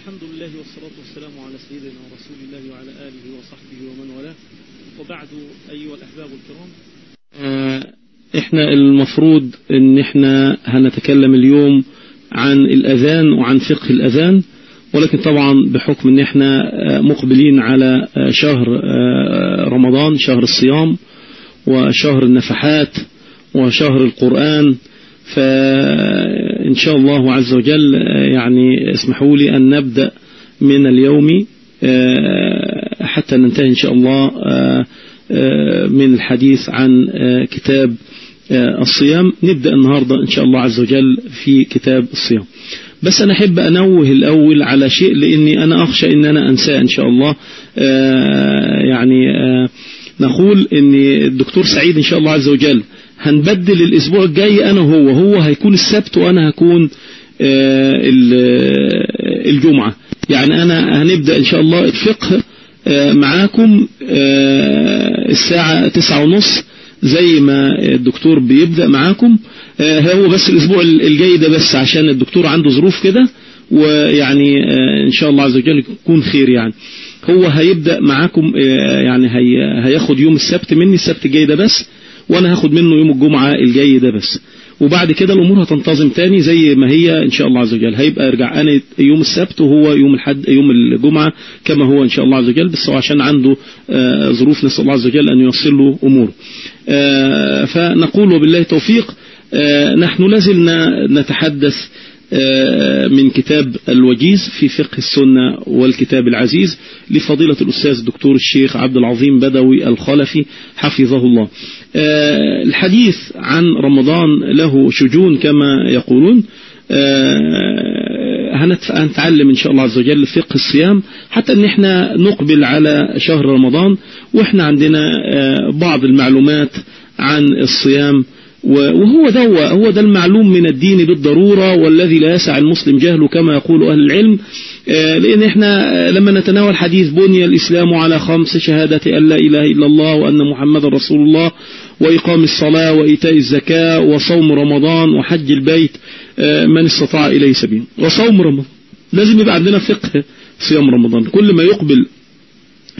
الحمد لله والصلاة والسلام على سيدنا ورسول الله وعلى آله وصحبه ومن والاه. وبعد أيها الأحباب الكرام. إحنا المفروض إن إحنا هنتكلم اليوم عن الأذان وعن فقه الأذان ولكن طبعا بحكم إن إحنا مقبلين على شهر رمضان شهر الصيام وشهر النفحات وشهر القرآن فإن شاء الله عز وجل يعني اسمحوا لي أن نبدأ من اليوم حتى ننتهي إن شاء الله من الحديث عن كتاب الصيام. نبدأ النهاردة إن شاء الله عز وجل في كتاب الصيام. بس أنا أحب أنوه الأول على شيء لأني أنا أخشى أن أنا أنساه إن شاء الله. يعني نقول أن الدكتور سعيد إن شاء الله عز وجل هنبدل الأسبوع الجاي أنا وهو هو هيكون السبت وأنا هكون الجمعة. يعني أنا هنبدأ إن شاء الله الفقه معاكم الساعة تسعة ونص زي ما الدكتور بيبدأ معاكم. هو بس الأسبوع الجاي ده بس عشان الدكتور عنده ظروف كده ويعني إن شاء الله عز وجل يكون خير يعني. هو هيبدأ معاكم يعني هي هياخد يوم السبت مني السبت الجاي ده بس. وأنا هاخد منه يوم الجمعة الجاي ده بس. وبعد كده الأمور هتنتظم تاني زي ما هي إن شاء الله عز وجل. هيبقى ارجع أنا يوم السبت وهو يوم الحد يوم الجمعة كما هو إن شاء الله عز وجل بس هو عشان عنده ظروف نسأل الله عز وجل أن يوصل له أموره. فنقول وبالله توفيق نحن لازلنا نتحدث من كتاب الوجيز في فقه السنة والكتاب العزيز لفضيلة الأستاذ الدكتور الشيخ عبد العظيم بدوي الخلفي حفظه الله. الحديث عن رمضان له شجون كما يقولون. هنتعلم إن شاء الله عز وجل فقه الصيام حتى أن إحنا نقبل على شهر رمضان وإحنا عندنا بعض المعلومات عن الصيام وهو ده هو ده المعلوم من الدين بالضرورة والذي لا يسع المسلم جهله كما يقول أهل العلم. لأن إحنا لما نتناول حديث بني الإسلام على خمس شهادة أن لا إله إلا الله وأن محمد رسول الله وإقام الصلاة وإيتاء الزكاة وصوم رمضان وحج البيت من استطاع إليه سبيل. وصوم رمضان. لازم يبقى عندنا فقه صيام رمضان. كل ما يقبل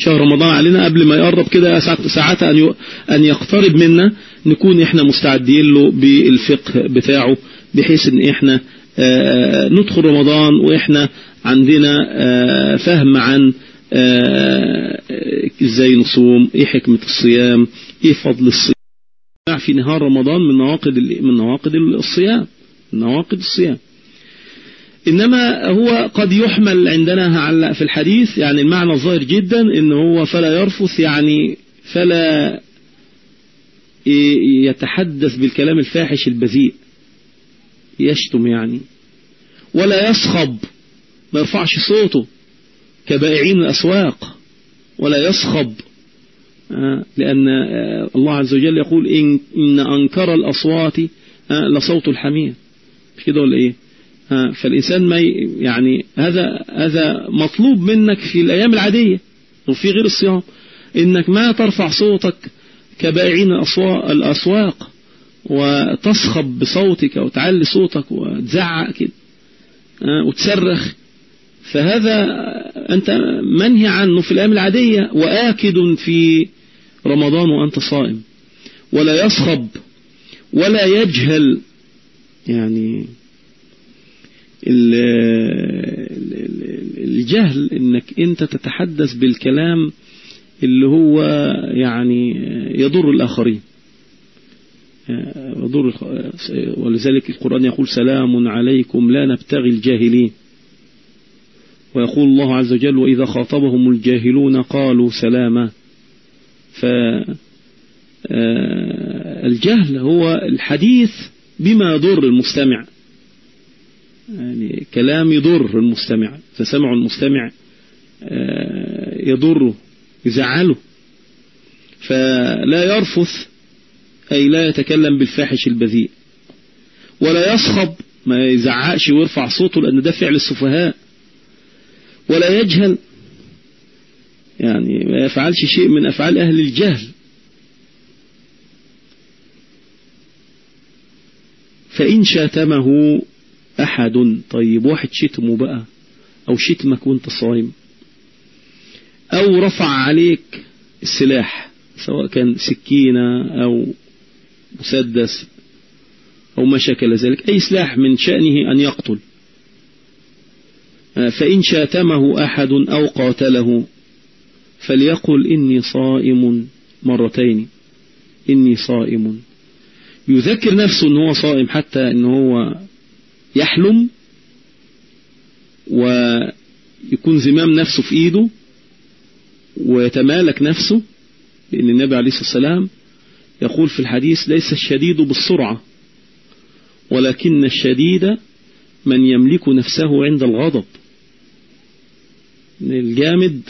شهر رمضان علينا قبل ما يقرب كده ساعتها أن أن يقترب منا نكون إحنا مستعدين له بالفقه بتاعه بحيث إن إحنا ندخل رمضان وإحنا عندنا فهم عن إزاي نصوم إيه حكمة الصيام إيه فضل الصيام. في نهار رمضان من نواقض من نواقض الصيام من نواقض الصيام. إنما هو قد يحمل عندنا في الحديث يعني المعنى الظاهر جدا إن هو فلا يرفث يعني فلا يتحدث بالكلام الفاحش البذيء. يشتم يعني. ولا يصخب. ما يرفعش صوته. كبائعين الأسواق. ولا يصخب. لأن الله عز وجل يقول إن, أنكر الأصوات لصوت الحمير. مش كده ولا إيه؟ فالإنسان ما يعني هذا هذا مطلوب منك في الأيام العادية وفي غير الصيام إنك ما ترفع صوتك كبائعين الأسواق وتصخب بصوتك وتعلي صوتك وتزعق كده وتصرخ. فهذا أنت منهي عنه في الأيام العادية وآكد في رمضان وأنت صائم. ولا يصخب ولا يجهل يعني الجهل إنك أنت تتحدث بالكلام اللي هو يعني يضر الآخرين. يضر ولذلك القرآن يقول سلام عليكم لا نبتغي الجاهلين. ويقول الله عز وجل وإذا خاطبهم الجاهلون قالوا سلاما. فالجهل هو الحديث بما يضر المستمع. يعني كلام يضر المستمع فسمع المستمع يضره يزعله. فلا يرفث أي لا يتكلم بالفاحش البذيء. ولا يصخب ما يزعقش ويرفع صوته لأن ده فعل السفهاء. ولا يجهل يعني ما يفعلش شيء من أفعال أهل الجهل. فإن شاتمه أحد. طيب واحد شتمه بقى أو شتمك وأنت صايم أو رفع عليك السلاح سواء كان سكينة أو مسدس أو ما شكل ذلك أي سلاح من شأنه أن يقتل. فإن شاتمه أحد أو قاتله فليقل إني صائم مرتين. إني صائم. يذكر نفسه أنه صائم حتى أنه يحلم ويكون زمام نفسه في إيده ويتمالك نفسه لأن النبي عليه الصلاة والسلام يقول في الحديث ليس الشديد بالسرعة ولكن الشديد من يملك نفسه عند الغضب. الجامد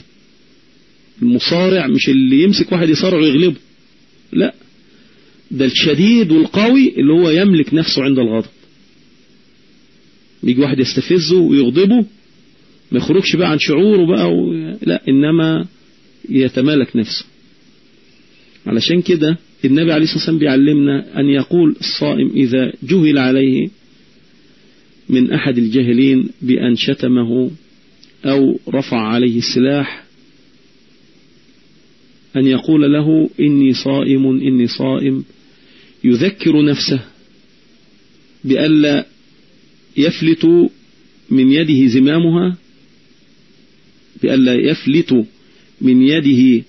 المصارع مش اللي يمسك واحد يصارع ويغلبه لا ده الشديد والقوي اللي هو يملك نفسه عند الغضب. بيجي واحد يستفزه ويغضبه ما يخرجش بقى عن شعوره بقى و... لا إنما يتمالك نفسه. علشان كده النبي عليه الصلاة والسلام بيعلمنا أن يقول الصائم إذا جهل عليه من أحد الجاهلين بأن شتمه أو رفع عليه السلاح أن يقول له إني صائم إني صائم يذكر نفسه بألا يفلت من يده زمامها بألا يفلت من يده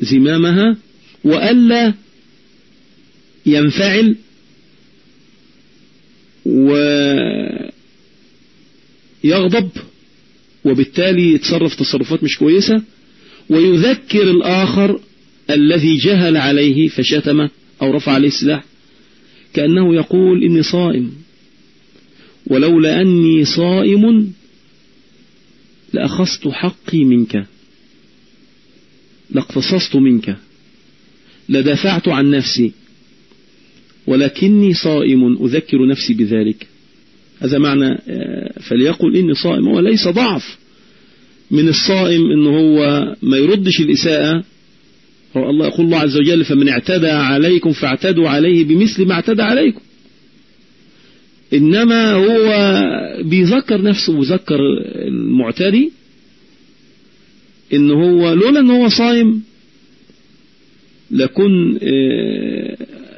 زمامها وألا ينفعل ويغضب وبالتالي يتصرف تصرفات مش كويسة ويذكر الآخر الذي جهل عليه فشتمه أو رفع عليه السلاح كأنه يقول إني صائم. ولولا أني صائم لأخذت حقي منك لاقتصصت منك لدافعت عن نفسي ولكني صائم أذكر نفسي بذلك. هذا معنى فليقل إني صائم هو ليس ضعف. من الصائم إنه هو ما يردش الإساءة الله يقول الله عز وجل فمن اعتدى عليكم فاعتدوا عليه بمثل ما اعتدى عليكم. إنما هو بيذكر نفسه ويذكر المعتدي إن هو لولا إن هو صايم لكن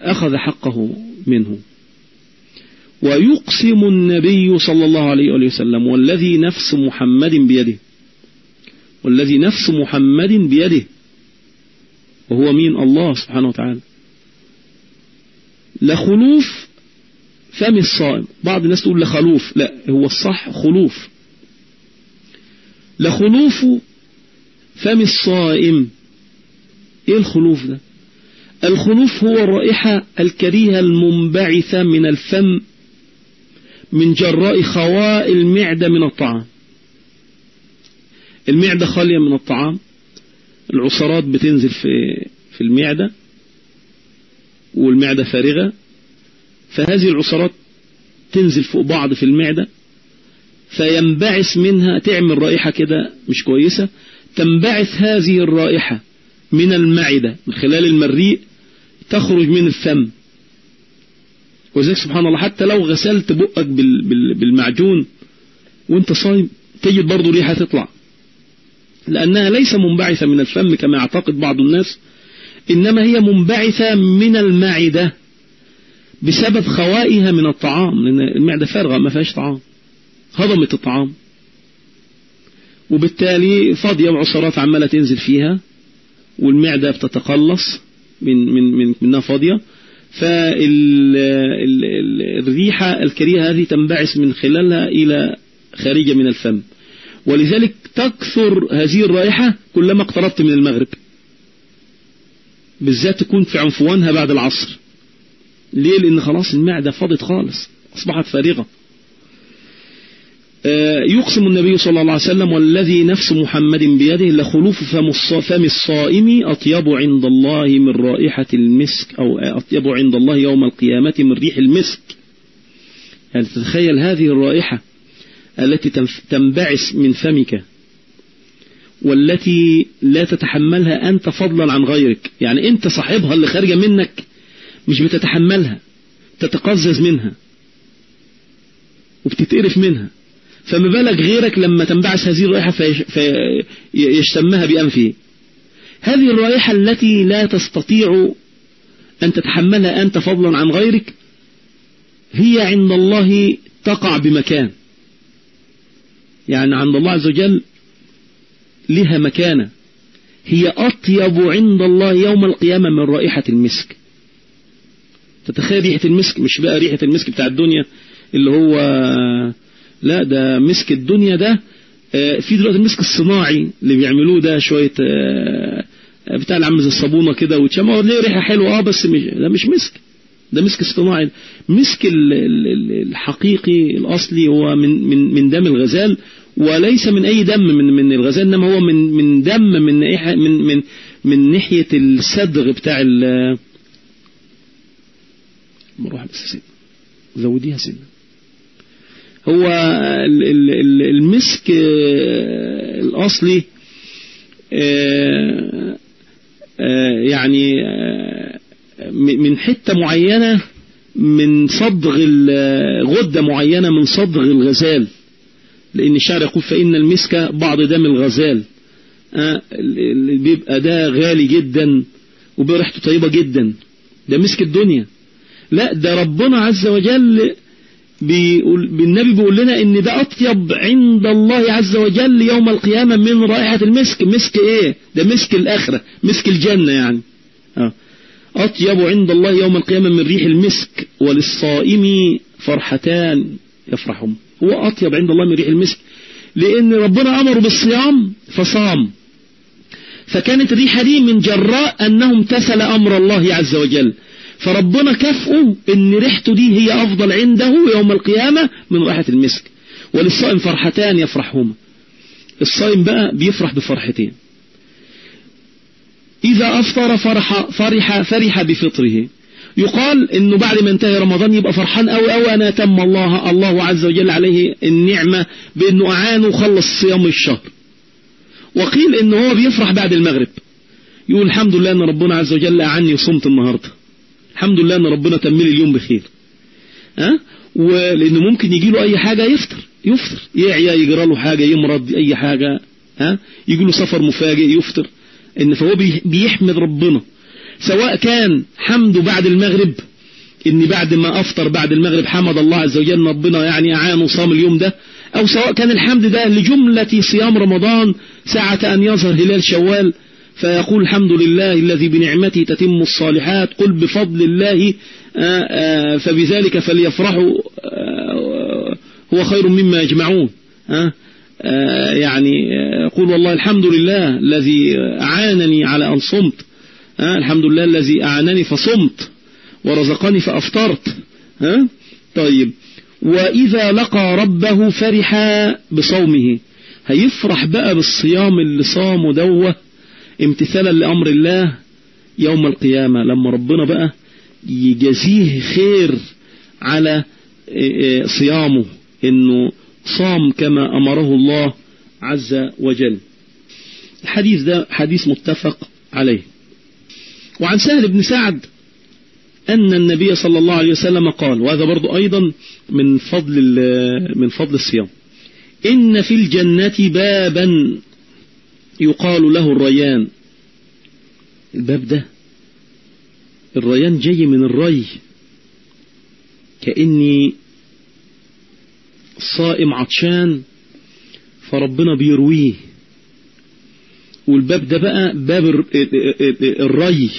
أخذ حقه منه. ويقسم النبي صلى الله عليه وسلم والذي نفس محمد بيده والذي نفس محمد بيده وهو مين الله سبحانه وتعالى. لخلوف فم الصائم. بعض الناس تقول لخلوف. لا هو الصح خلوف. لخلوف فم الصائم. إيه الخلوف ده؟ الخلوف هو الرائحة الكريهة المنبعثة من الفم من جراء خواء المعدة من الطعام. المعدة خالية من الطعام. العصارات بتنزل في في المعدة والمعدة فارغة. فهذه العصارات تنزل فوق بعض في المعدة فينبعث منها تعمل رائحة كده مش كويسة تنبعث هذه الرائحة من المعدة من خلال المريء تخرج من الفم. وذلك سبحان الله حتى لو غسلت بقك بالمعجون وانت صايم تجد برضو ريحة تطلع. لأنها ليس منبعثة من الفم كما يعتقد بعض الناس إنما هي منبعثة من المعدة. بسبب خوائها من الطعام لأن المعدة فارغة ما فيهاش طعام. هضمت الطعام. وبالتالي فاضية وعصارات عمالة تنزل فيها والمعدة بتتقلص من من من منها فاضية. فالريحة الكريهة هذه تنبعث من خلالها إلى خارجة من الفم. ولذلك تكثر هذه الرائحة كلما اقتربت من المغرب. بالذات تكون في عنفوانها بعد العصر. ليه؟ لأن خلاص المعدة فاضت خالص أصبحت فارغة. يقسم النبي صلى الله عليه وسلم والذي نفس محمد بيده لخلوف فم الصائم أطيب عند الله من رائحة المسك أو أطيب عند الله يوم القيامة من ريح المسك. يعني تتخيل هذه الرائحة التي تنبعث من فمك والتي لا تتحملها أنت فضلا عن غيرك. يعني أنت صاحبها اللي خارجة منك. مش بتتحملها تتقزز منها وبتتقرف منها. فما بالك غيرك لما تنبعث هذه الرائحة فيشتمها بأنفه هذه الرائحة التي لا تستطيع أن تتحملها أنت فضلا عن غيرك هي عند الله تقع بمكان. يعني عند الله عز وجل لها مكانة. هي أطيب عند الله يوم القيامة من رائحة المسك. تتخيل ريحة المسك مش بقى ريحة المسك بتاع الدنيا اللي هو لا ده مسك الدنيا ده آه، في دلوقتي المسك الصناعي اللي بيعملوه ده شوية آه، بتاع اللي عامل زي الصابونة كده وتشم هو ليه ريحة حلوة؟ آه بس مش ده مش مسك ده مسك اصطناعي مسك الحقيقي الأصلي هو من من من دم الغزال وليس من أي دم من من الغزال إنما هو من من دم من من من من ناحية الصدغ بتاع ال مروح بس سنة زوديها سنة هو المسك آه، الأصلي آه، آه، يعني من حتة معينة من صدغ غدة معينة من صدغ الغزال. لأن الشعر يقول فإن المسك بعض دم الغزال. بيبقى ده غالي جدا وبيبقى ريحته طيبة جدا. ده مسك الدنيا. لا ده ربنا عز وجل بيقول بالنبي بيقول لنا إن ده أطيب عند الله عز وجل يوم القيامة من رائحة المسك. مسك إيه؟ ده مسك الآخرة مسك الجنة يعني. آه. أطيب عند الله يوم القيامة من ريح المسك وللصائم فرحتان يفرحهم هو أطيب عند الله من ريح المسك لأن ربنا أمره بالصيام فصام. فكانت الريحة دي من جراء انه امتثل أمر الله عز وجل. فربنا كفؤه إن ريحته دي هي أفضل عنده يوم القيامة من رائحة المسك. وللصائم فرحتان يفرحهما. الصائم بقى بيفرح بفرحتين. إذا أفطر فرح, فرح, فرح بفطره. يقال إنه بعد ما انتهي رمضان يبقى فرحان أو أو أنا تم الله الله عز وجل عليه النعمة بأنه أعانه وخلص صيام الشهر. وقيل إنه هو بيفرح بعد المغرب. يقول الحمد لله إن ربنا عز وجل أعني وصمت النهاردة. الحمد لله إن ربنا تملي اليوم بخير. ها؟ ولأنه ممكن يجي له أي حاجة يفطر يفطر. يعيا يجرى له حاجة يمرض أي حاجة. ها؟ يجي له سفر مفاجئ يفطر. إن فهو بيحمد ربنا. سواء كان حمده بعد المغرب ان بعد ما أفطر بعد المغرب حمد الله عز وجل ربنا يعني أعانه صام اليوم ده. أو سواء كان الحمد ده لجملة صيام رمضان ساعة أن يظهر هلال شوال. فيقول الحمد لله الذي بنعمته تتم الصالحات قل بفضل الله آه، آه، فبذلك فليفرحوا آه، هو خير مما يجمعون يعني قل والله الحمد لله الذي أعانني على أن صمت الحمد لله الذي أعانني فصمت ورزقني فأفطرت طيب وإذا لقى ربه فرح بصومه هيفرح بقى بالصيام اللي صامه دوة؟ امتثالا لأمر الله يوم القيامة. لما ربنا بقى يجزيه خير على آه، آه، صيامه إنه صام كما أمره الله عز وجل. الحديث ده حديث متفق عليه. وعن سهل بن سعد أن النبي صلى الله عليه وسلم قال وهذا برضو أيضا من فضل من فضل الصيام إن في الجنة بابا يقال له الريان. الباب ده الريان جاي من الري. كأني صائم عطشان فربنا بيرويه. والباب ده بقى باب الري.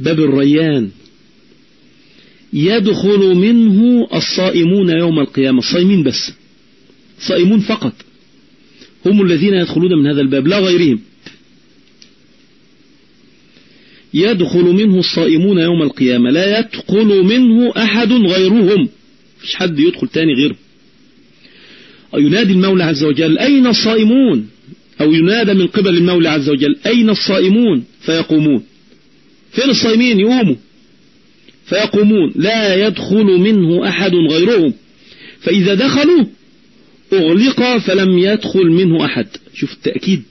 باب الريان. يدخل منه الصائمون يوم القيامة. الصائمين بس. صائمون فقط. هم الذين يدخلون من هذا الباب لا غيرهم. يدخل منه الصائمون يوم القيامة لا يدخل منه أحد غيرهم. مش حد يدخل تاني غيره. ينادي المولى عز وجل؟ أين الصائمون؟ أو ينادى من قبل المولى عز وجل أين الصائمون؟ فيقومون. فين الصائمين؟ يقوموا. فيقومون. لا يدخل منه أحد غيرهم. فإذا دخلوا أغلق فلم يدخل منه أحد. شوف التأكيد.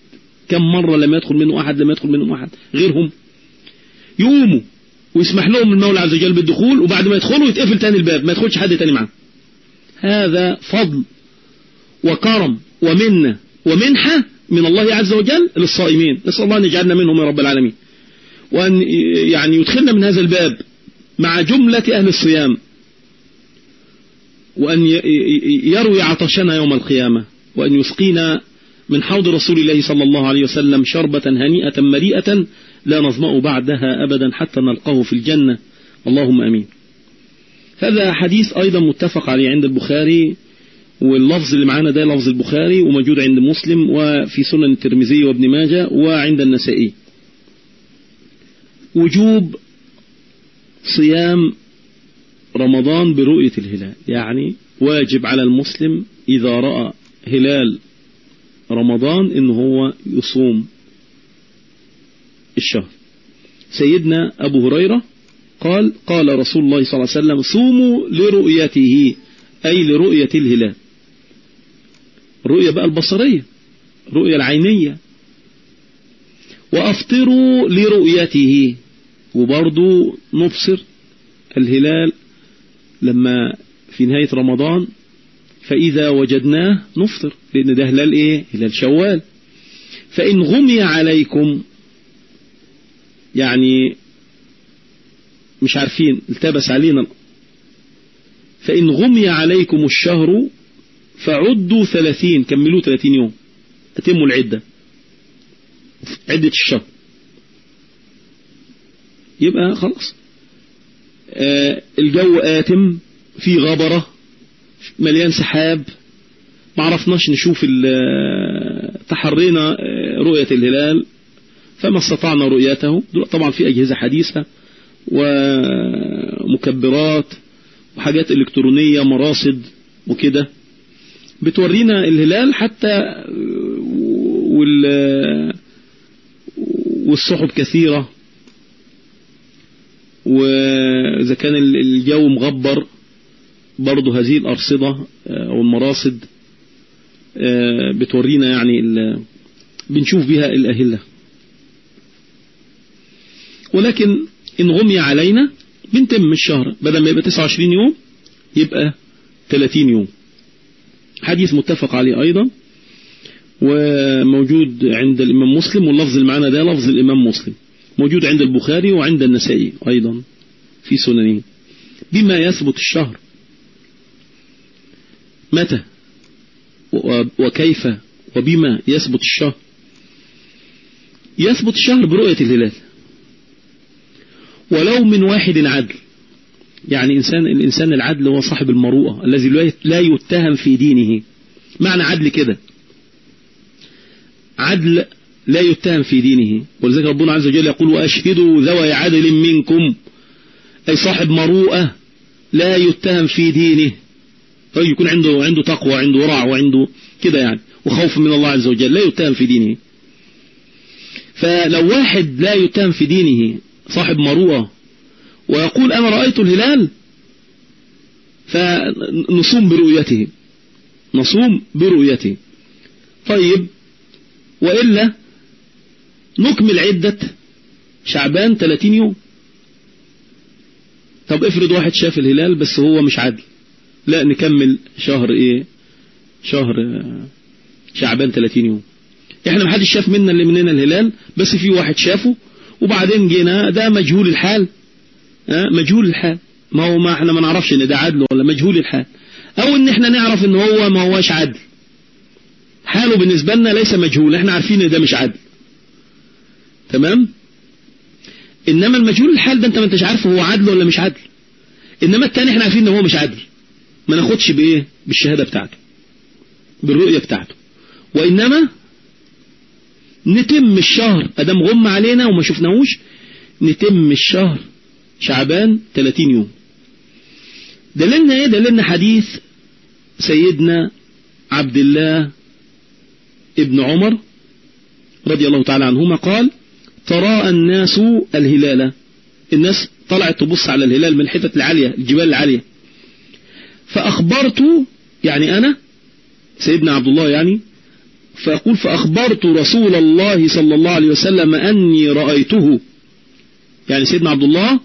كم مرة لم يدخل منه أحد لم يدخل منه أحد. غيرهم. يقوموا ويسمح لهم المولى عز وجل بالدخول وبعد ما يدخلوا يتقفل تاني الباب ما يدخلش حد تاني معاه. هذا فضل وكرم ومنة ومنحة من الله عز وجل للصائمين. نسأل الله أن يجعلنا منهم يا رب العالمين. وأن يعني يدخلنا من هذا الباب مع جملة أهل الصيام. وأن يروي عطشنا يوم القيامة وأن يسقينا من حوض رسول الله صلى الله عليه وسلم شربة هنيئة مريئة لا نظمأ بعدها أبدا حتى نلقاه في الجنة. اللهم أمين. هذا حديث أيضا متفق عليه عند البخاري واللفظ اللي معانا ده لفظ البخاري وموجود عند مسلم وفي سنن الترمذي وابن ماجه وعند النسائي. وجوب صيام رمضان برؤية الهلال. يعني واجب على المسلم إذا رأى هلال رمضان إن هو يصوم الشهر. سيدنا أبو هريرة قال قال رسول الله صلى الله عليه وسلم صوموا لرؤيته أي لرؤية الهلال. الرؤية بقى البصرية الرؤية العينية. وأفطروا لرؤيته وبرضو نبصر الهلال لما في نهاية رمضان فإذا وجدناه نفطر لأن ده هلال إيه؟ هلال شوال. فإن غمي عليكم يعني مش عارفين التبس علينا. فإن غمي عليكم الشهر فعدوا ثلاثين كملوا ثلاثين يوم. أتموا العدة. عدة الشهر. يبقى خلاص. الجو آتم في غبرة مليان سحاب. ما عرفناش نشوف تحرينا آه، رؤية الهلال فما استطعنا رؤيته. طبعا في أجهزة حديثة ومكبرات وحاجات إلكترونية مراصد وكده. بتورينا الهلال حتى وال والسحب كثيرة. وإذا كان الجو مغبر برضه هذه الأرصدة أو المراصد بتورينا يعني بنشوف بها الأهلة. ولكن إن غمي علينا بنتم الشهر بدل ما يبقى 29 يوم يبقى 30 يوم. حديث متفق عليه أيضا وموجود عند الإمام مسلم واللفظ المعنى ده لفظ الإمام مسلم. موجود عند البخاري وعند النسائي أيضا في سننه. بما يثبت الشهر. متى؟ وكيف؟ وبما يثبت الشهر؟ يثبت الشهر برؤية الهلال. ولو من واحد عدل. يعني إنسان الإنسان العدل هو صاحب المروءة الذي لا يتهم في دينه. معنى عدل كده. عدل لا يتهم في دينه. ولذلك ربنا عز وجل يقول وأشهدوا ذوي عدل منكم. أي صاحب مروءة لا يتهم في دينه. طيب يكون عنده عنده تقوى عنده ورع وعنده كده يعني. وخوف من الله عز وجل. لا يتهم في دينه. فلو واحد لا يتهم في دينه صاحب مروءة ويقول أنا رأيت الهلال فنصوم برؤيته. نصوم برؤيته. طيب وإلا نكمل عدة شعبان 30 يوم. طب افرض واحد شاف الهلال بس هو مش عادل. لا نكمل شهر إيه؟ شهر شعبان 30 يوم. إحنا محدش شاف منا اللي مننا الهلال بس في واحد شافه وبعدين جينا ده مجهول الحال. مجهول الحال. ما هو ما إحنا ما نعرفش إن ده عدل ولا مجهول الحال. أو إن إحنا نعرف إن هو ما هواش عدل حاله بالنسبة لنا ليس مجهول إحنا عارفين إن ده مش عدل تمام؟ إنما المجهول الحال ده أنت ما أنتش عارفه هو عدل ولا مش عدل. إنما التاني إحنا عارفين إن هو مش عدل. ما ناخدش بإيه؟ بالشهادة بتاعته. بالرؤية بتاعته. وإنما نتم الشهر أدام غم علينا وما شفناهوش نتم الشهر شعبان 30 يوم. دلنا إيه؟ دلنا حديث سيدنا عبد الله ابن عمر رضي الله تعالى عنهما قال تراءى الناس الهلال. الناس طلعت تبص على الهلال من الحتت العالية الجبال العالية. فأخبرت يعني أنا سيدنا عبد الله يعني فأقول فأخبرت رسول الله صلى الله عليه وسلم أني رأيته. يعني سيدنا عبد الله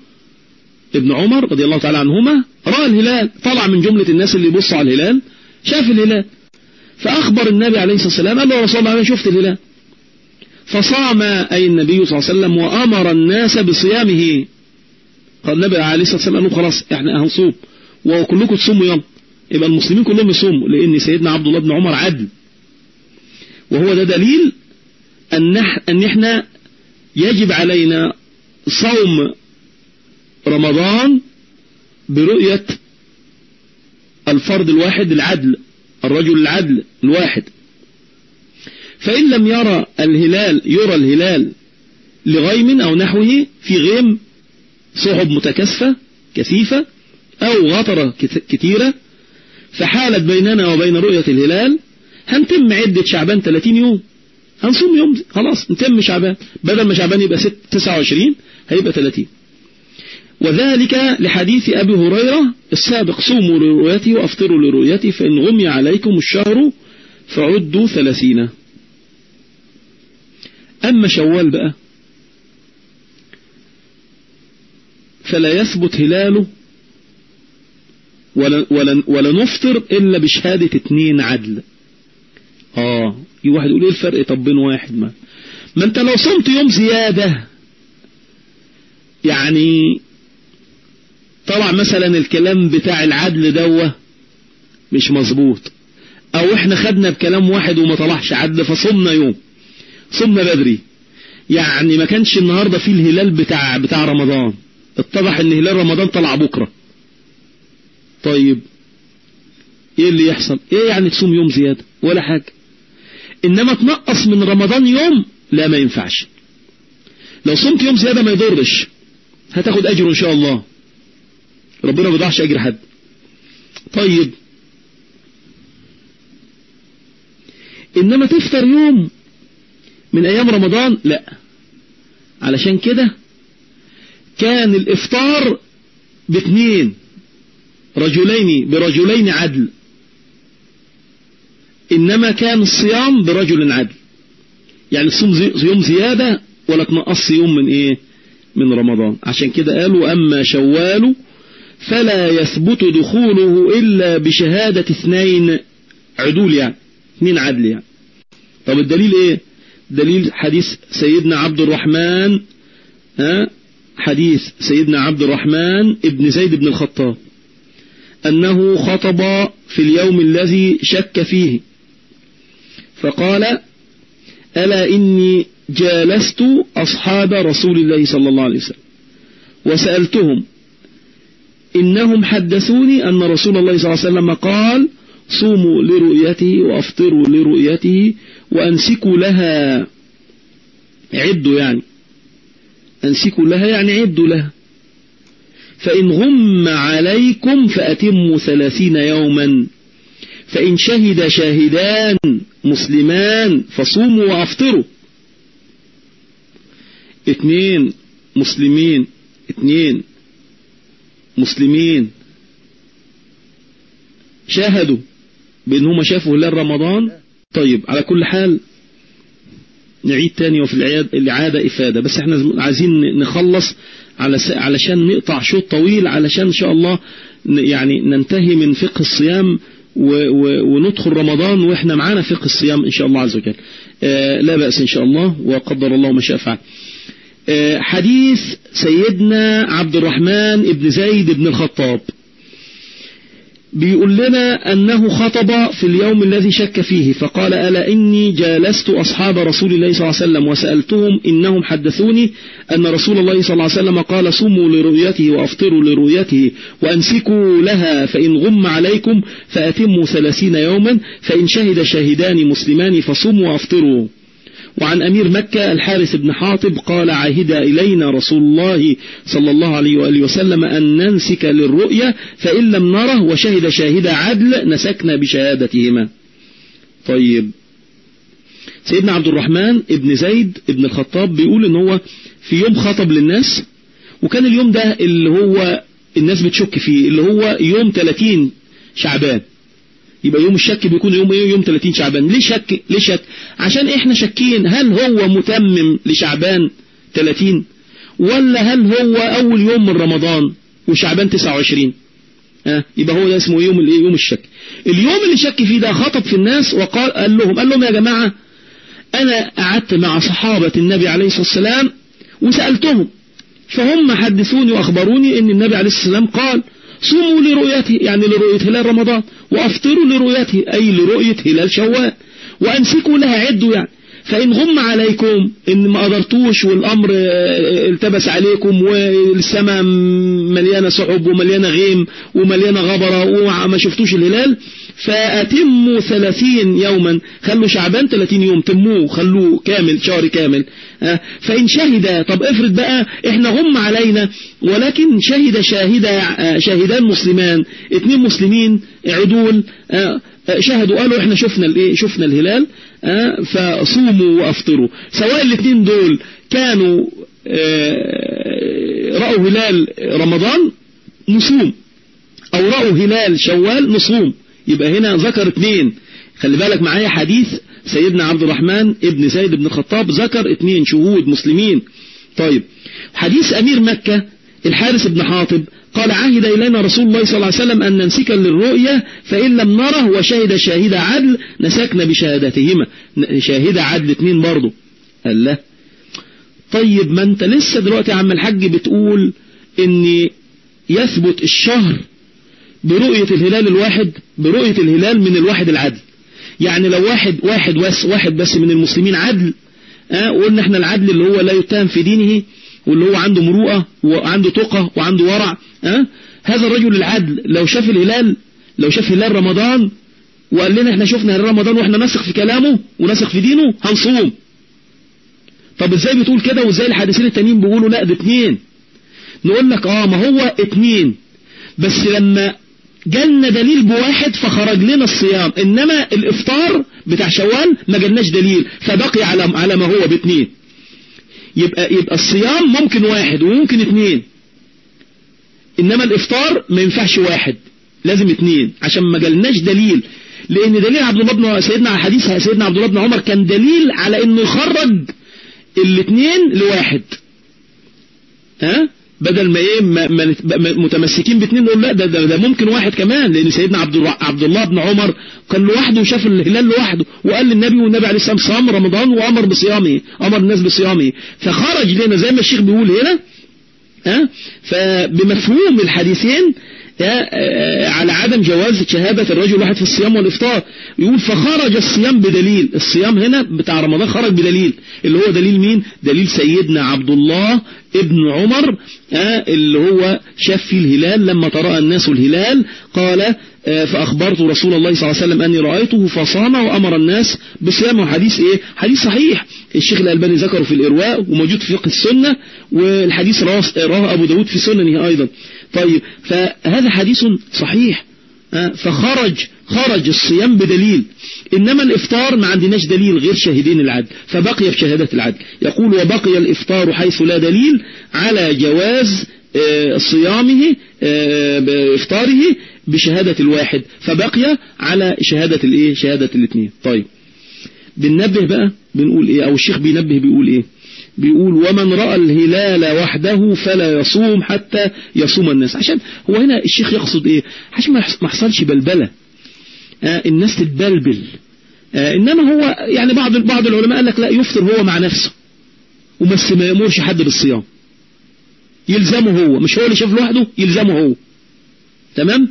ابن عمر رضي الله تعالى عنهما رأى الهلال طلع من جملة الناس اللي يبصوا على الهلال شاف الهلال. فأخبر النبي عليه الصلاة والسلام قال له رسول الله أنا شفت الهلال. فصام أي النبي صلى الله عليه وسلم وأمر الناس بصيامه. قال النبي عليه الصلاة والسلام قال له خلاص إحنا هنصوم. وكلكم تصوموا يوم يبقى المسلمين كلهم يصوموا لأن سيدنا عبد الله بن عمر عدل. وهو ده دليل أن أن إحنا يجب علينا صوم رمضان برؤية الفرد الواحد العدل الرجل العدل الواحد. فإن لم يرى الهلال يرى الهلال لغيم أو نحوه في غيم سحب متكثفة كثيفة أو غطرة كثيرة فحالت بيننا وبين رؤية الهلال هنتم عدة شعبان 30 يوم. هنصوم يوم خلاص نتم شعبان. بدل ما شعبان يبقى 29 هيبقى 30 وذلك لحديث أبي هريرة السابق صوموا لرؤيته وأفطروا لرؤيته فإن غمي عليكم الشهر فعدوا ثلاثين. أما شوال بقى فلا يثبت هلاله ولا, ولا, ولا نفطر إلا بشهادة اتنين عدل. آه واحد يقول إيه الفرق؟ طب بين واحد ما. ما أنت لو صمت يوم زيادة يعني طبعا مثلا الكلام بتاع العدل دوة مش مظبوط أو إحنا خدنا بكلام واحد وما طلعش عدل فصمنا يوم. صمنا بدري. يعني ما كانش النهاردة فيه الهلال بتاع بتاع رمضان. اتضح إن هلال رمضان طلع بكرة. طيب إيه اللي يحصل؟ إيه يعني تصوم يوم زيادة؟ ولا حاجة. إنما تنقص من رمضان يوم؟ لا ما ينفعش. لو صمت يوم زيادة ما يضرش. هتاخد أجر إن شاء الله. ربنا ما بيضيعش أجر حد. طيب. إنما تفطر يوم من أيام رمضان؟ لا. علشان كده كان الإفطار باثنين رجلين برجلين عدل. إنما كان الصيام برجل عدل. يعني الصوم يوم زيادة ولا تنقص يوم من إيه؟ من رمضان. عشان كده قالوا أما شوال فلا يثبت دخوله إلا بشهادة اثنين. عدول يعني. اثنين عدل يعني. طب الدليل إيه؟ دليل حديث سيدنا عبد الرحمن ها؟ حديث سيدنا عبد الرحمن ابن زيد بن الخطاب أنه خطب في اليوم الذي شك فيه. فقال ألا إني جالست أصحاب رسول الله صلى الله عليه وسلم وسألتهم إنهم حدثوني أن رسول الله صلى الله عليه وسلم قال صوموا لرؤيته وأفطروا لرؤيته وأنسكوا لها عدوا يعني. أنسكوا لها يعني عدوا لها. فإن غم عليكم فأتموا ثلاثين يوما. فإن شهد شاهدان مسلمان فصوموا وأفطروا. اثنين مسلمين اثنين مسلمين. شاهدوا. بأن هم شافوا هلال رمضان. طيب على كل حال نعيد تاني وفي الإعادة إفادة. بس إحنا عايزين نخلص علشان نقطع شوط طويل علشان إن شاء الله يعني ننتهي من فقه الصيام وندخل رمضان وإحنا معانا فقه الصيام إن شاء الله عز وجل. آه لا بأس إن شاء الله وقدر الله ما شاء فعل. آه حديث سيدنا عبد الرحمن ابن زيد بن الخطاب. بيقول لنا أنه خطب في اليوم الذي شك فيه فقال ألا إني جالست أصحاب رسول الله صلى الله عليه وسلم وسألتهم إنهم حدثوني أن رسول الله صلى الله عليه وسلم قال صوموا لرؤيته وأفطروا لرؤيته وأنسكوا لها فإن غم عليكم فأتموا ثلاثين يوما فإن شهد شاهدان مسلمان فصوموا وأفطروا. وعن أمير مكة الحارث بن حاطب قال عهد إلينا رسول الله صلى الله عليه وآله وسلم أن ننسك للرؤية فإن لم نره وشهد شاهد عدل نسكنا بشهادتهما. طيب. سيدنا عبد الرحمن ابن زيد ابن الخطاب بيقول إن هو في يوم خطب للناس وكان اليوم ده اللي هو الناس بتشك فيه اللي هو يوم 30 شعبان. يبقى يوم الشك بيكون يوم إيه؟ يوم 30 شعبان. ليه شك؟ ليه شك؟ عشان إحنا شاكين. هل هو متمم لشعبان 30 ولا هل هو أول يوم من رمضان وشعبان 29 ها؟ يبقى هو ده اسمه يوم الايه يوم الشك. اليوم اللي شك فيه ده خطب في الناس وقال قال لهم قال لهم يا جماعة أنا قعدت مع صحابة النبي عليه الصلاة والسلام وسألتهم فهم حدثوني وأخبروني إن النبي عليه الصلاة والسلام قال صوموا لرؤيته يعني لرؤية هلال رمضان وأفطروا لرؤيته أي لرؤية هلال شوال وامسكوا لها عدوا يعني. فإن غم عليكم إن ما قدرتوش والأمر التبس عليكم والسماء مليانة سحب ومليانة غيم ومليانة غبرة وما شفتوش الهلال فأتموا ثلاثين يوما خلوا شعبان ثلاثين يوم تموه خلوه كامل شهر كامل. فإن شهد طب افرض بقى إحنا غم علينا ولكن شهد شاهد شاهدان مسلمان اتنين مسلمين عدول شهدوا قالوا إحنا شفنا الإيه؟ شفنا الهلال فصوموا وأفطروا. سواء الاثنين دول كانوا رأوا هلال رمضان نصوم. أو رأوا هلال شوال نصوم. يبقى هنا ذكر اثنين. خلي بالك معايا حديث سيدنا عبد الرحمن ابن سيد بن الخطاب ذكر اثنين شهود مسلمين. طيب حديث أمير مكة الحارس بن حاطب قال عهد إلينا رسول الله صلى الله عليه وسلم أن نمسك للرؤية فإن لم نره وشهد شاهد عدل نسكنا بشهادتهما. شاهد عدل اتنين برضه. قال لا. طيب ما أنت لسه دلوقتي يا عم الحاج بتقول ان يثبت الشهر برؤية الهلال الواحد برؤية الهلال من الواحد العدل. يعني لو واحد واحد بس واحد بس من المسلمين عدل آه قلنا إحنا العدل اللي هو لا يتهم في دينه واللي هو عنده مروءة وعنده تقى وعنده ورع أه؟ هذا الرجل العدل. لو شاف الهلال لو شاف هلال رمضان وقال لنا إحنا شفنا هلال رمضان وإحنا نثق في كلامه ونثق في دينه هنصوم. طب إزاي بتقول كده؟ وإزاي الحادثين التانيين بيقولوا لا ده اتنين. نقول لك آه ما هو اتنين. بس لما جالنا دليل بواحد فخرج لنا الصيام. إنما الإفطار بتاع شوال ما جالناش دليل فبقي على على ما هو باتنين. يبقى يبقى الصيام ممكن واحد وممكن اتنين. إنما الإفطار ما ينفعش واحد لازم اتنين. عشان ما جالناش دليل. لأن دليل عبد الله بن سيدنا حديث سيدنا عبد الله بن عمر كان دليل على إنه يخرج الاثنين لواحد. ها؟ بدل ما إيه متمسكين باثنين نقول لا ده, ده, ده ممكن واحد كمان لأن سيدنا عبد عبد الله بن عمر كان لوحده وشاف الهلال لوحده وقال للنبي والنبي عليه السلام صام رمضان وأمر بصيامه أمر الناس بصيامه. فخرج لنا زي ما الشيخ بيقول هنا ها فبمفهوم الحديثين على عدم جواز شهادة الرجل واحد في الصيام والإفطار. يقول فخرج الصيام بدليل. الصيام هنا بتاع رمضان خرج بدليل. اللي هو دليل مين؟ دليل سيدنا عبد الله ابن عمر اللي هو شاف في الهلال لما ترى الناس الهلال. قال فأخبرت رسول الله صلى الله عليه وسلم أني رأيته فصام وأمر الناس بصيامه حديث إيه؟ حديث صحيح. الشيخ الألباني ذكره في الإرواء وموجود في فقه السنة والحديث رواه أبو داود في سننه أيضا. طيب فهذا حديث صحيح. فخرج خرج الصيام بدليل. إنما الإفطار ما عندناش دليل غير شاهدين العدل فبقي بشهادة العدل. يقول وبقي الإفطار حيث لا دليل على جواز صيامه بإفطاره بشهادة الواحد فبقي على شهادة الإيه؟ شهادة الاثنين. طيب. بننبه بقى بنقول إيه؟ أو الشيخ بينبه بيقول إيه؟ بيقول ومن رأى الهلال وحده فلا يصوم حتى يصوم الناس. عشان هو هنا الشيخ يقصد إيه؟ عشان ما يحصلش بلبلة. آه الناس تتبلبل. آه إنما هو يعني بعض بعض العلماء قال لك لا يفطر هو مع نفسه. وبس ما يأمرش حد بالصيام. يلزمه هو. مش هو اللي شاف لوحده يلزمه هو. تمام؟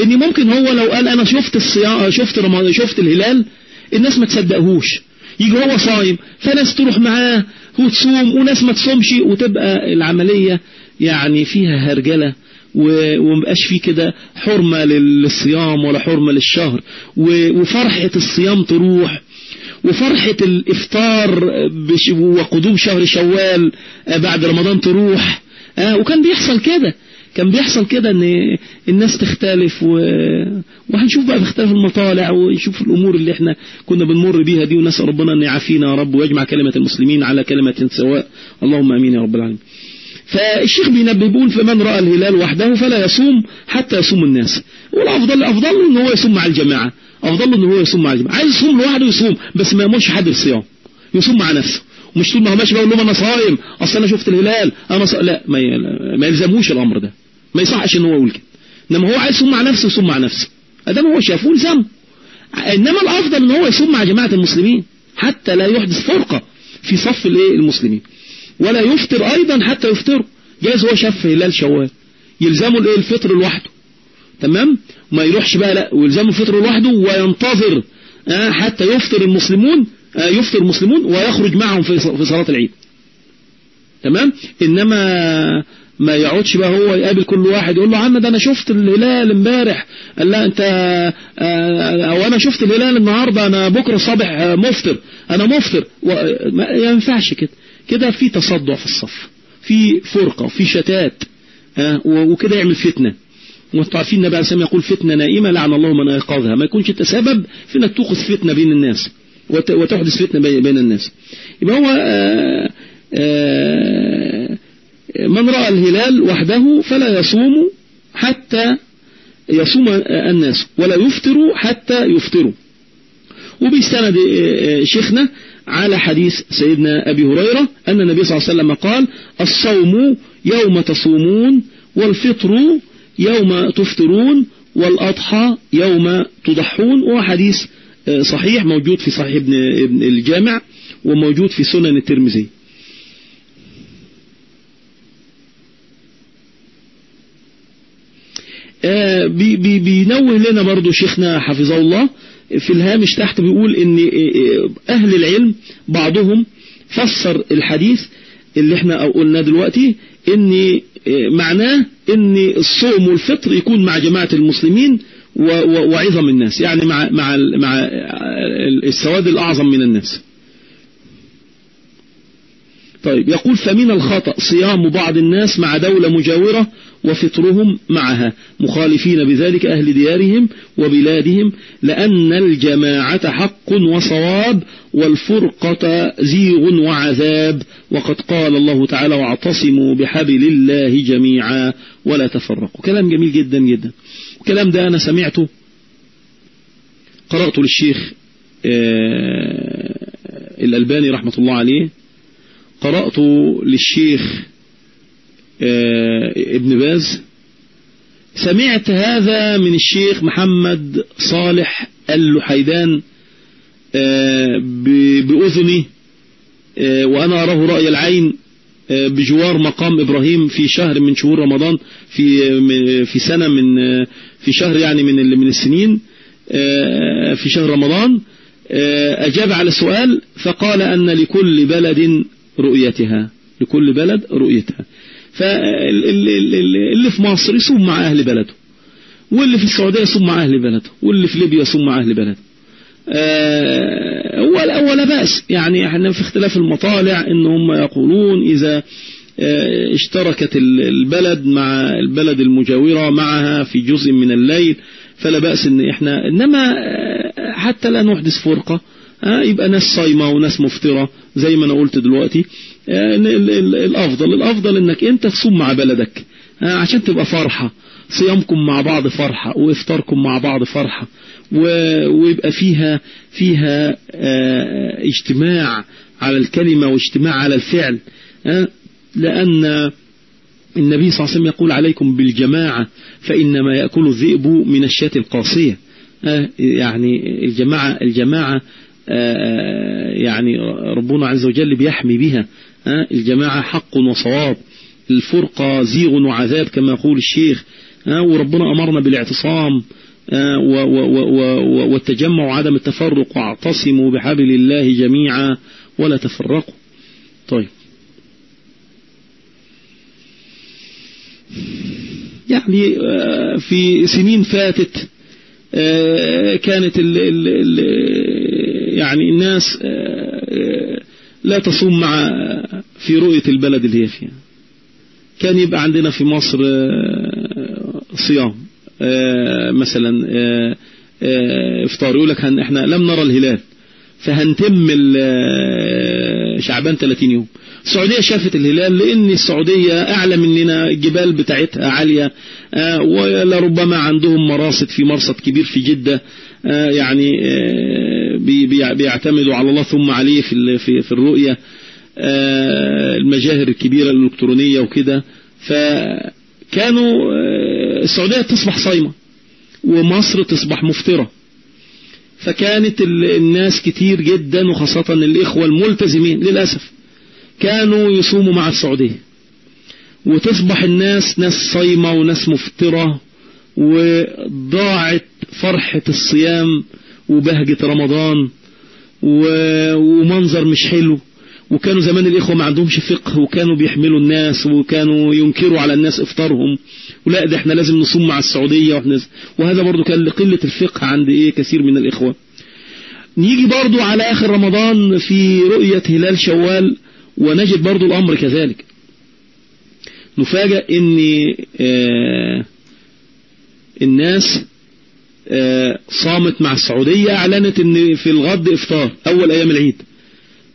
إن ممكن هو لو قال أنا شفت الصيام شفت رمضان شفت الهلال الناس ما تصدقهوش. يجي هو صايم فناس تروح معاه وتصوم وناس ما تصومش وتبقى العملية يعني فيها هرجلة ومبقاش فيه كده حرمة للصيام ولا حرمة للشهر. وفرحة الصيام تروح وفرحة الإفطار وقدوم شهر شوال بعد رمضان تروح. وكان بيحصل كده. كان بيحصل كده إن الناس تختلف و... وهنشوف بقى باختلاف المطالع ونشوف الأمور اللي إحنا كنا بنمر بيها دي ونسأل ربنا أن يعافينا يا رب ويجمع كلمة المسلمين على كلمة سواء. اللهم آمين يا رب العالمين. فالشيخ بينبه بيقول فمن رأى الهلال وحده فلا يصوم حتى يصوم الناس. والأفضل افضل إن هو يصوم مع الجماعة. أفضل إن هو يصوم مع الجماعة. عايز يصوم لوحده يصوم بس ما يامرش حد بالصيام. يصوم مع نفسه. ومش طول ما هو ماشي بقول لهم أنا صايم أصل أنا شفت الهلال أنا صا... لا ما. ما يلزموش الأمر ده. ما يصحش ان هو يقول كده. إنما هو عايز يصوم مع نفسه يصوم مع نفسه. ادام هو شافه لزمه. إنما الأفضل إن هو يصوم مع جماعة المسلمين. حتى لا يحدث فرقة في صف الإيه؟ المسلمين. ولا يفطر أيضا حتى يفطروا. جايز هو شاف هلال شوال. يلزمه الإيه؟ الفطر لوحده. تمام؟ ما يروحش بقى لا ويلزمه الفطر لوحده وينتظر آه حتى يفطر المسلمون آه يفطر المسلمون ويخرج معهم في صلاة العيد. تمام؟ إنما ما يقعدش بقى هو يقابل كل واحد يقول له عم ده أنا شفت الهلال امبارح. قال لا أنت آه، أو أنا شفت الهلال النهاردة أنا بكرة الصبح مفطر. أنا مفطر. ما ينفعش كده. كده في تصدع في الصف في فرقة في شتات آه، وكده يعمل فتنة. وانتوا عارفين النبي عليه الصلاة يقول فتنة نائمة لعن الله من ايقاظها ما يكونش انت سبب في إنك توقظ فتنة بين الناس وتحدث فتنة بين الناس. يبقى هو آآ آه، آآ من رأى الهلال وحده فلا يصوم حتى يصوم الناس ولا يفطر حتى يفطروا وبيستند شيخنا على حديث سيدنا أبي هريرة أن النبي صلى الله عليه وسلم قال الصوم يوم تصومون والفطر يوم تفطرون والأضحى يوم تضحون. وهو حديث صحيح موجود في صحيح ابن الجامع وموجود في سنن الترمذي. بينوه لنا برضو شيخنا حفظه الله. في الهامش تحت بيقول إن آه، أهل العلم بعضهم فسر الحديث اللي إحنا قلنا دلوقتي إن آه، معناه إن الصوم والفطر يكون مع جماعة المسلمين وعظم الناس يعني مع مع مع السواد الأعظم من الناس. طيب يقول فمن الخطأ صيام بعض الناس مع دولة مجاورة وفطرهم معها مخالفين بذلك أهل ديارهم وبلادهم لأن الجماعة حق وصواب والفرقة زيغ وعذاب وقد قال الله تعالى واعتصموا بحبل الله جميعا ولا تفرقوا. كلام جميل جدا جدا. الكلام ده أنا سمعته قرأته للشيخ آه، الألباني رحمة الله عليه قرأت للشيخ آه، ابن باز سمعت هذا من الشيخ محمد صالح اللحيدان آه، بأذني آه، وأنا أراه رأي العين بجوار مقام إبراهيم في شهر من شهور رمضان في في سنة من في شهر يعني من من السنين في شهر رمضان أجاب على السؤال فقال أن لكل بلد رؤيتها لكل بلد رؤيتها. فاللي في مصر يصوم مع أهل بلده واللي في السعودية يصوم مع أهل بلده واللي في ليبيا يصوم مع أهل بلده. ولا, آه، ولا بأس. يعني إحنا في اختلاف المطالع إن هم يقولون إذا آه، اشتركت البلد مع البلد المجاورة معها في جزء من الليل فلا بأس إن إحنا إنما آه، حتى لا نحدث فرقة. يبقى ناس صايمة وناس مفطرة زي ما أنا قلت دلوقتي. آه، الأفضل الأفضل إنك أنت تصوم مع بلدك عشان تبقى فرحة. صيامكم مع بعض فرحة وإفطاركم مع بعض فرحة ويبقى فيها فيها آه، اجتماع على الكلمة واجتماع على الفعل لأن النبي صلى الله عليه وسلم يقول عليكم بالجماعة فإنما يأكل الذئب من الشاة القاصية يعني الجماعة الجماعة يعني ربنا عز وجل بيحمي بها. الجماعة حق وصواب. الفرقة زيغ وعذاب كما يقول الشيخ. وربنا أمرنا بالاعتصام. والتجمع وعدم التفرق. واعتصموا بحبل الله جميعا ولا تفرقوا. طيب. يعني آه، في سنين فاتت آه، كانت يعني الناس آه، لا تصوم مع في رؤية البلد اللي هي فيها. كان يبقى عندنا في مصر آه، صيام آه، مثلا آه، إفطار. يقول لك إحنا لم نرى الهلال. فهنتم شعبان 30 يوم. السعودية شافت الهلال لأن السعودية أعلى مننا الجبال بتاعتها عالية ولربما عندهم مراصد في مرصد كبير في جدة يعني بيعتمدوا على الله ثم عليه في في الرؤية آه، المجاهر الكبيرة الإلكترونية وكده. فكانوا آه، السعودية تصبح صايمة ومصر تصبح مفطرة. فكانت الناس كتير جدا وخاصة الإخوة الملتزمين للأسف كانوا يصوموا مع السعودية. وتصبح الناس ناس صايمة وناس مفطرة وضاعت فرحة الصيام وبهجة رمضان ومنظر مش حلو. وكانوا زمان الإخوة ما عندهمش فقه وكانوا بيحملوا الناس وكانوا ينكروا على الناس إفطارهم. ولا ده إحنا لازم نصوم مع السعودية وإحنا وهذا برضو كان لقلة الفقه عند إيه كثير من الإخوة. نيجي برضو على آخر رمضان في رؤية هلال شوال ونجد برضو الأمر كذلك. نفاجأ ان آه الناس صامت مع السعودية أعلنت إن في الغد إفطار أول أيام العيد.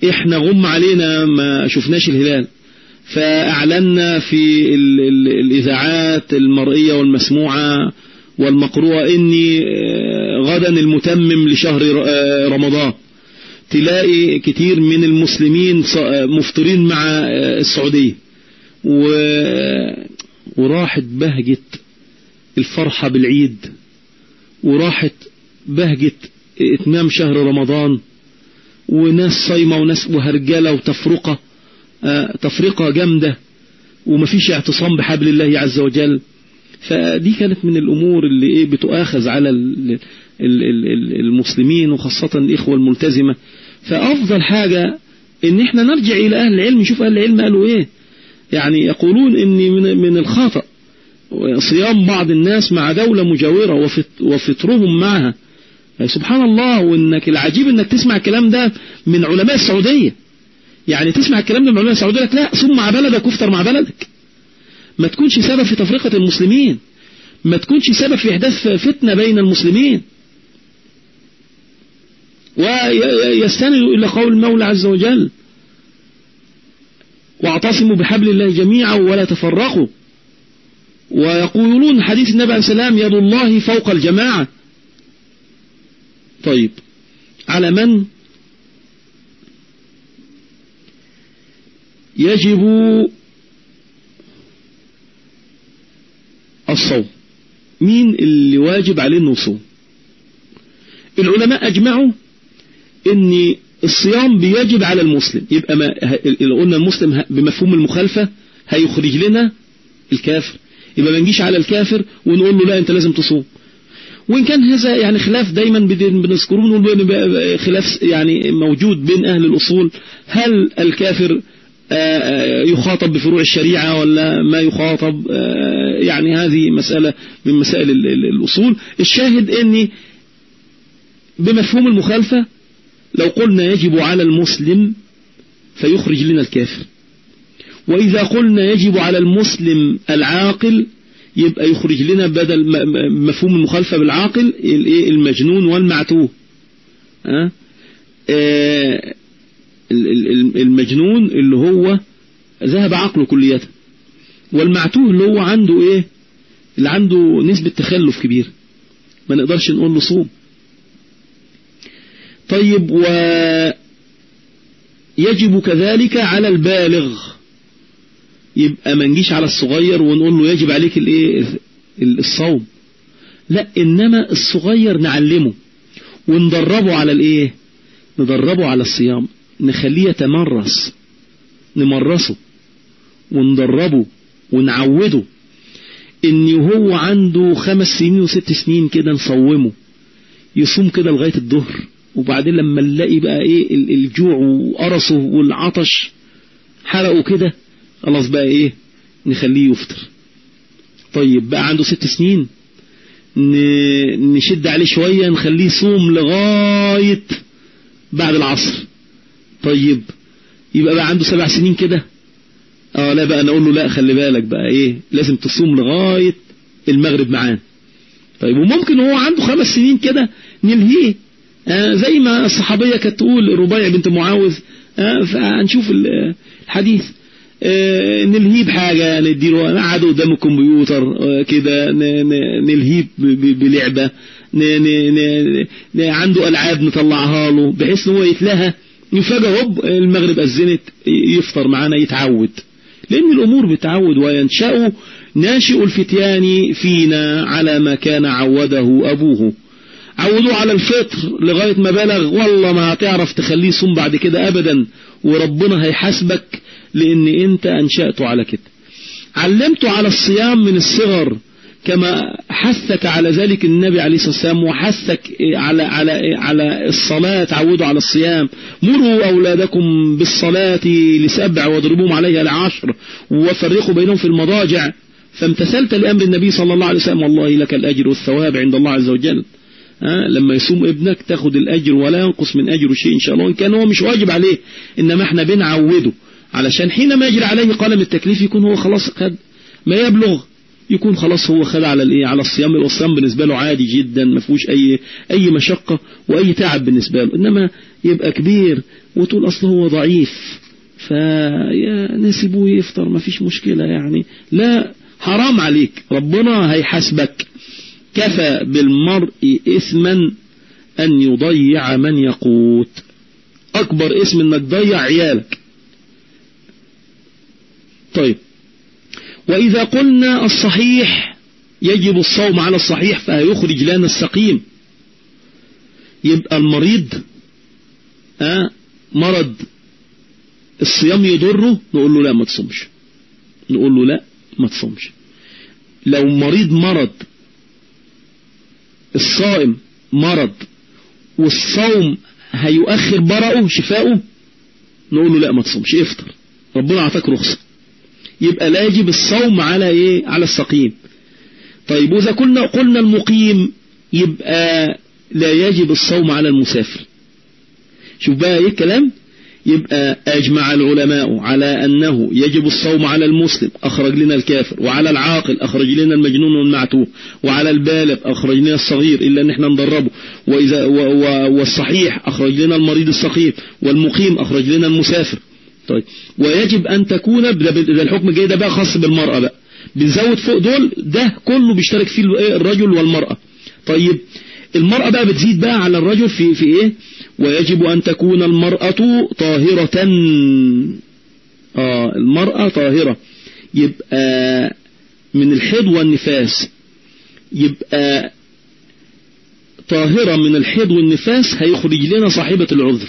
إحنا غم علينا ما شفناش الهلال. فأعلنا في ال ال الإذاعات المرئية والمسموعة والمقروءة إني آه غدا المتمم لشهر آه رمضان. تلاقي كتير من المسلمين مفطرين مع السعودية. و... وراحت بهجة الفرحة بالعيد. وراحت بهجة إتمام شهر رمضان وناس صايمة وناس وهرجلة وتفرقة آه تفرقة جامدة ومفيش اعتصام بحبل الله عز وجل. فدي كانت من الأمور اللي إيه بتؤاخذ على المسلمين وخاصة الإخوة الملتزمة. فأفضل حاجة إن إحنا نرجع إلى أهل العلم نشوف أهل العلم قالوا إيه. يعني يقولون ان من من الخطأ صيام بعض الناس مع دولة مجاورة وفطرهم معها. سبحان الله وإنك العجيب إنك تسمع الكلام ده من علماء السعودية. يعني تسمع الكلام ده من علماء السعودية لك لا صم مع بلدك وافطر مع بلدك. ما تكونش سبب في تفرقة المسلمين. ما تكونش سبب في إحداث فتنة بين المسلمين. ويستند إلى قول المولى عز وجل واعتصموا بحبل الله جميعا ولا تفرقوا ويقولون حديث النبي عليه السلام يد الله فوق الجماعة. طيب على من؟ يجب الصوم. مين اللي واجب عليه إنه يصوم؟ العلماء أجمعوا إن الصيام بيجب على المسلم. يبقى ما قلنا المسلم بمفهوم المخالفة هيخرج لنا الكافر. يبقى ما نجيش على الكافر ونقول له لا انت لازم تصوم. وإن كان هذا يعني خلاف دايما بنذكره بنقول خلاف يعني موجود بين أهل الأصول. هل الكافر يخاطب بفروع الشريعة ولا ما يخاطب؟ يعني هذه مسألة من مسائل الأصول. الشاهد أني بمفهوم المخالفة لو قلنا يجب على المسلم فيخرج لنا الكافر. وإذا قلنا يجب على المسلم العاقل يبقى يخرج لنا بدل مفهوم المخالفة بالعاقل المجنون والمعتوه. أه؟ أه المجنون اللي هو ذهب عقله كلية والمعتوه اللي هو عنده إيه؟ اللي عنده نسبة تخلف كبير. ما نقدرش نقول له صوم طيب ويجب كذلك على البالغ يبقى ما نجيش على الصغير ونقول له يجب عليك الايه؟ الصوم. لا إنما الصغير نعلمه وندربه على الايه؟ ندربه على الصيام. نخليه يتمرس. نمرسه وندربه ونعوده. إن هو عنده خمس سنين وست سنين كده نصومه. يصوم كده لغاية الظهر. وبعدين لما نلاقي بقى إيه؟ الجوع وقرصه والعطش حرقه كده خلاص بقى إيه نخليه يفطر. طيب بقى عنده ست سنين نشد عليه شوية نخليه يصوم لغاية بعد العصر. طيب يبقى بقى عنده سبع سنين كده. آه لا بقى نقول له لا خلي بالك بقى إيه لازم تصوم لغاية المغرب معاه طيب وممكن هو عنده خمس سنين كده نلهيه. آه زي ما الصحابية كانت تقول ربيع بنت معاوذ آه الحديث. نلهيه بحاجة نديله نقعد قدام الكمبيوتر آه كده نلهيه بلعبة عنده ألعاب نطلعها له بحيث إن هو يتلهى يفاجأ هوب المغرب أذنت يفطر معانا يتعود. لأن الأمور بتعود وينشأ ناشئ الفتيان فينا على ما كان عوده أبوه. عودوه على الفطر لغاية ما بلغ والله ما هتعرف تخليه صوم بعد كده أبدا وربنا هيحاسبك لأن أنت أنشأته على كده. علمته على الصيام من الصغر كما حثك على ذلك النبي عليه الصلاة والسلام وحثك على على على الصلاة تعودوا على الصيام. مروا أولادكم بالصلاة لسبع واضربوهم عليها لعشر وفرقوا بينهم في المضاجع. فامتثلت لأمر النبي صلى الله عليه وسلم. والله لك الأجر والثواب عند الله عز وجل. أه لما يصوم ابنك تاخد الأجر ولا ينقص من أجره شيء إن شاء الله. إن كان هو مش واجب عليه إنما إحنا بنعوده. علشان حينما يجري عليه قلم التكليف يكون هو خلاص خد. ما يبلغ يكون خلاص هو خد على الايه؟ على الصيام. الصيام بالنسبة له عادي جدا ما فيهوش أي أي مشقة وأي تعب بالنسبة له. إنما يبقى كبير وتقول أصل هو ضعيف. فيا نسيبوه يفطر ما فيش مشكلة يعني. لا حرام عليك. ربنا هيحاسبك. كفى بالمرء إثما أن يضيع من يقوت. أكبر اسم أنك تضيع عيالك. طيب. وإذا قلنا الصحيح يجب الصوم على الصحيح فهيخرج لنا السقيم يبقى المريض آه مرض الصيام يضره نقول له لا ما تصومش. نقول له لا ما تصومش. لو مريض مرض الصائم مرض والصوم هيؤخر برأه شفاؤه نقول له لا ما تصومش افطر ربنا أعطاك رخصة. يبقى لا يجب الصوم على إيه؟ على السقيم. طيب وإذا كنا قلنا المقيم يبقى لا يجب الصوم على المسافر. شوف بقى إيه الكلام؟ يبقى أجمع العلماء على أنه يجب الصوم على المسلم أخرج لنا الكافر وعلى العاقل أخرج لنا المجنون والمعتوه وعلى البالغ أخرج لنا الصغير إلا أن إحنا ندربه وإذا والصحيح أخرج لنا المريض السقيم والمقيم أخرج لنا المسافر. طيب. ويجب أن تكون ده الحكم الجاي ده بقى خاص بالمرأة بقى. بنزود فوق دول ده كله بيشترك فيه الرجل والمرأة. طيب المرأة بقى بتزيد بقى على الرجل في في إيه؟ ويجب أن تكون المرأة طاهرة. آه المرأة طاهرة. يبقى من الحيض والنفاس. يبقى طاهرة من الحيض والنفاس هيخرج لنا صاحبة العذر.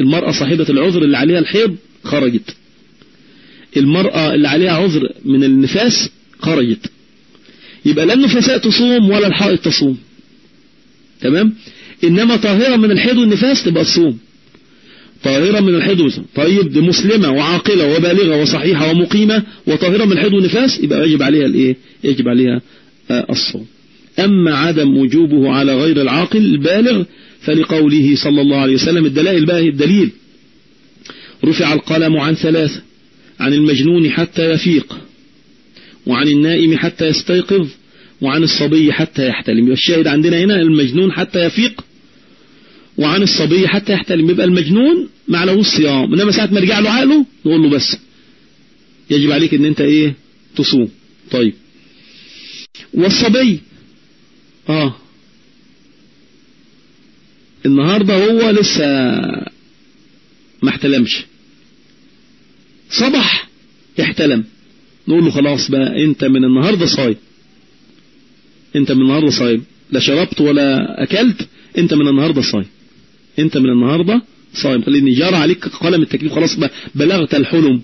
المرأة صاحبة العذر اللي عليها الحيض خرجت. المرأة اللي عليها عذر من النفاس خرجت. يبقى لا النفساء تصوم ولا الحائط تصوم. تمام؟ إنما طاهرة من الحيض والنفاس تبقى تصوم. طاهرة من الحيض والنفاس. طيب دي مسلمة وعاقلة وبالغة وصحيحة ومقيمة. وطاهرة من الحيض والنفاس يبقى يجب عليها الإيه؟ يجب عليها الصوم. أما عدم وجوبه على غير العاقل البالغ فلقوله صلى الله عليه وسلم الدلائل بقى الدليل. رفع القلم عن ثلاثة عن المجنون حتى يفيق وعن النائم حتى يستيقظ وعن الصبي حتى يحتلم. الشاهد عندنا هنا المجنون حتى يفيق وعن الصبي حتى يحتلم. يبقى المجنون مع له الصيام. إنما ساعة ما رجع له عقله نقول له بس. يجب عليك إن أنت إيه؟ تصوم. طيب. والصبي آه. النهاردة هو لسه ما احتلمش. صبح احتلم نقول له خلاص بقى انت من النهاردة صايم. انت من النهاردة صايم. لا شربت ولا أكلت انت من النهاردة صايم. انت من النهاردة صايم. لأن جرى عليك قلم التكليف خلاص بلغت الحلم.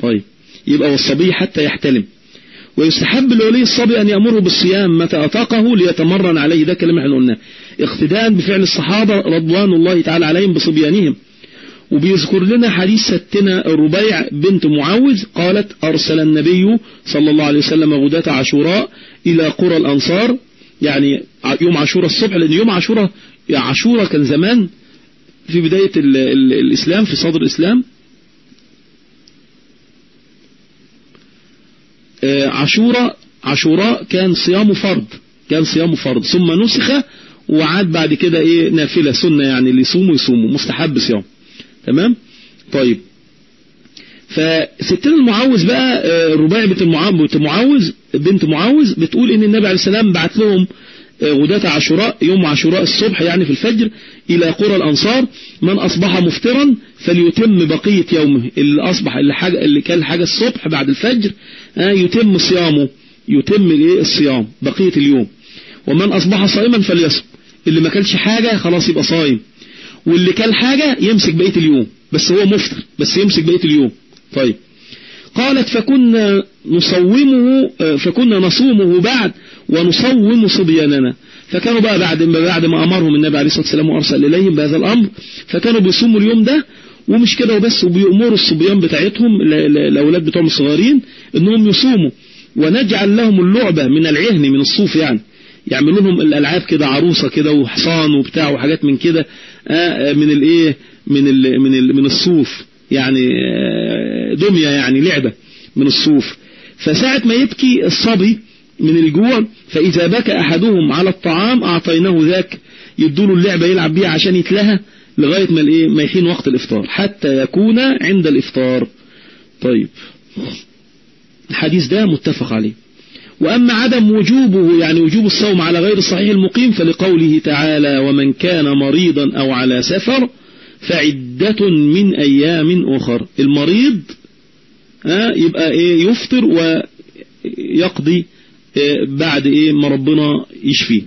طيب يبقى والصبي حتى يحتلم. ويستحب لولي الصبي أن يأمره بالصيام متى أطاقه ليتمرن عليه. ده كلام إحنا قلناه. اقتداء بفعل الصحابة رضوان الله تعالى عليهم بصبيانهم. وبيذكر لنا حديث ستنا الربيع بنت معوذ قالت أرسل النبي صلى الله عليه وسلم غداة عاشوراء إلى قرى الأنصار. يعني يوم عاشوراء الصبح لأن يوم عاشوراء عاشوراء كان زمان في بداية ال ال الإسلام في صدر الإسلام. عاشوراء عاشوراء كان صيامه فرض كان صيامه فرض. ثم نسخ وعاد بعد كده إيه نافلة سنة يعني اللي يصوموا يصوموا مستحب صيام. تمام؟ طيب. فستنا المعوذ بقى رباعي بنت المعوذ بنت معوذ بتقول إن النبي عليه السلام بعت لهم غداة عاشوراء يوم عاشوراء الصبح يعني في الفجر إلى قرى الأنصار من أصبح مفترا فليتم بقية يومه. اللي أصبح اللي, حاجة اللي كان حاجة الصبح بعد الفجر يتم صيامه. يتم الصيام بقية اليوم. ومن أصبح صائما فليصم. اللي ما كلش حاجة خلاص يبقى صايم. واللي كل حاجة يمسك بقية اليوم. بس هو مفطر بس يمسك بقية اليوم. طيب. قالت فكنا نصومه فكنا نصومه بعد ونصوم صبياننا. فكانوا بقى بعد ما بعد ما أمرهم النبي عليه الصلاة والسلام وأرسل إليهم بهذا الأمر فكانوا بيصوموا اليوم ده ومش كده وبس وبيأمروا الصبيان بتاعتهم الأولاد بتوعهم الصغيرين إنهم يصوموا. ونجعل لهم اللعبة من العهن من الصوف يعني. يعملوا لهم الألعاب كده عروسة كده وحصان وبتاع وحاجات من كده من الإيه؟ من ال من ال من الصوف. يعني دمية يعني لعبة من الصوف. فساعة ما يبكي الصبي من الجوع فإذا بكى أحدهم على الطعام أعطيناه ذاك يدوله اللعبة يلعب بيها عشان يتلهى لغاية ما الإيه ما يحين وقت الإفطار حتى يكون عند الإفطار. طيب. الحديث ده متفق عليه. وأما عدم وجوبه يعني وجوب الصوم على غير الصحيح المقيم فلقوله تعالى ومن كان مريضا أو على سفر فعدة من أيام أخر. المريض يبقى إيه يفطر ويقضي بعد إيه ما ربنا يشفيه.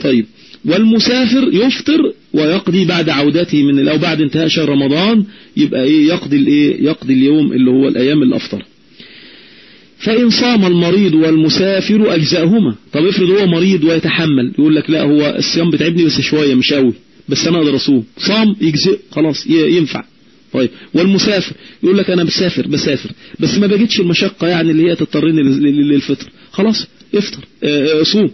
طيب والمسافر يفطر ويقضي بعد عودته من أو بعد انتهاء شهر رمضان يبقى إيه يقضي الإيه يقضي اليوم اللي هو الأيام اللي أفطر فإن صام المريض والمسافر أجزاءهما طب افرض هو مريض ويتحمل يقول لك لا هو الصيام بتعبني بس شوية مش قوي. بس أنا أقدر أصوم صام يجزئ خلاص ينفع. طيب. والمسافر. يقول لك أنا بسافر بسافر. بس ما بجدش المشقة يعني اللي هي تضطرني للفطر. خلاص افطر. آه صوم.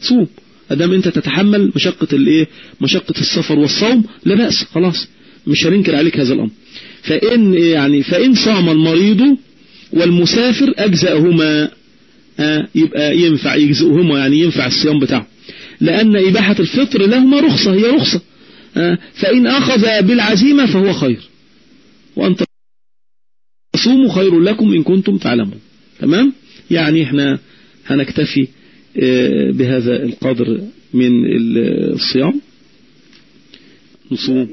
صوم. أدام أنت تتحمل مشقة الإيه؟ مشقة السفر والصوم لا بأس. خلاص. مش هننكر عليك هذا الأمر. فإن يعني فإن صام المريض والمسافر أجزأهما. آه يبقى ينفع يجزئهما. يعني ينفع الصيام بتاعه. لأن إباحة الفطر لهما رخصة هي رخصة. آه فإن أخذ بالعزيمة فهو خير. وأن تصوموا خير لكم إن كنتم تعلمون. تمام؟ يعني إحنا هنكتفي آه بهذا القدر من الصيام. نصوم.